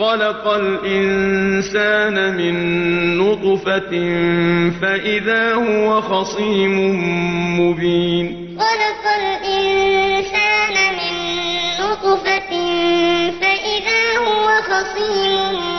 خلق الإنسان من نطفة فإذا هو خصيم مبين. خلق الإنسان من نطفة فإذا هو خصيم مبين